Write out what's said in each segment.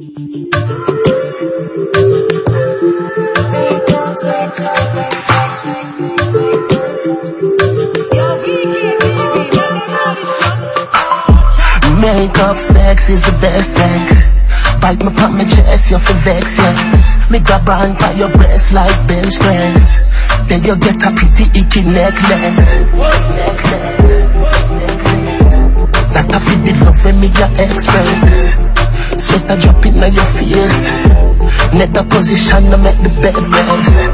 Makeup sex is the best sex. Bite me pop my chest, you feel vex, yes. Me grab on by your breast like bench press. Then you get a pretty icky necklace. Necklace. That I feel the love when me your express. Sweat a drop in your face. Net the position to make the bed rest.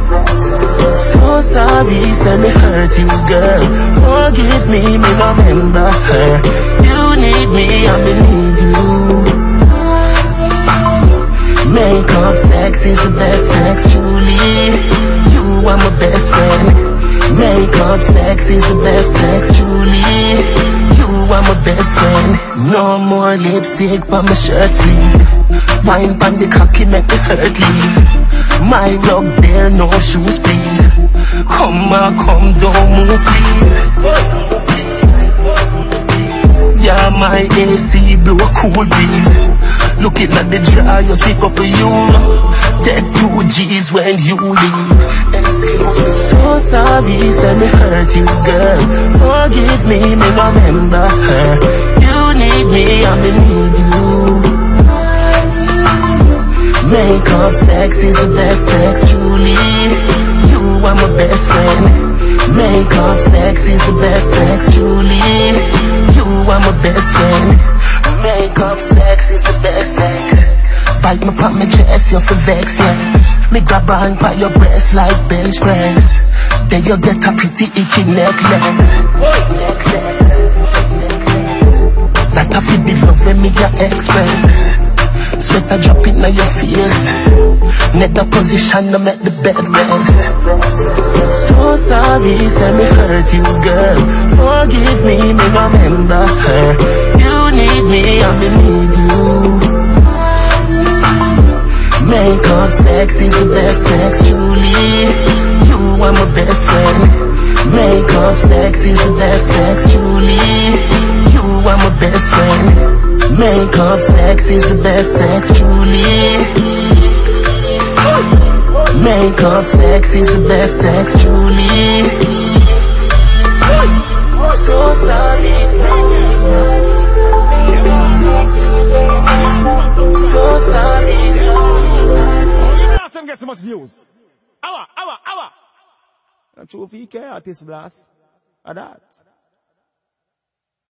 So sorry, say me hurt you, girl. Forgive me, me remember her. You need me, I need you. Makeup sex is the best sex, truly. You are my best friend. Makeup sex is the best sex, truly. You friend. No more lipstick on my shirt sleeve. Wine pan the cocky make the hurt leave. My rug there, no shoes please. Come on, come don't move please. Yeah, my AC blow a cool breeze. Looking at the jar, you see couple euro. G's when you leave. So sorry, say me hurt you, girl. Forgive me, me remember her. You need me, I me need you. Makeup sex is the best sex, truly. You are my best friend. Makeup sex is the best sex, truly. You are my best friend. Makeup sex is the best sex. Bite me pop my chest, you feel vex, yes. Me grab on by your breast like bench press. Then you get a pretty icky necklace. Necklace. That I feel the love when me your express. Sweat a drop in your face. Net the position to make the bed rest. So sorry, say me hurt you, girl. Forgive me, me remember her. You need me, I me need you. Makeup sex is the best sex, Julie You are my best friend. Makeup sex is the best sex, truly. You are my best friend. Makeup sex is the best sex, truly. Makeup sex is the best sex, truly. So sorry, so sorry. So much views. Hour, hour, hour. And true at artist blast. A that.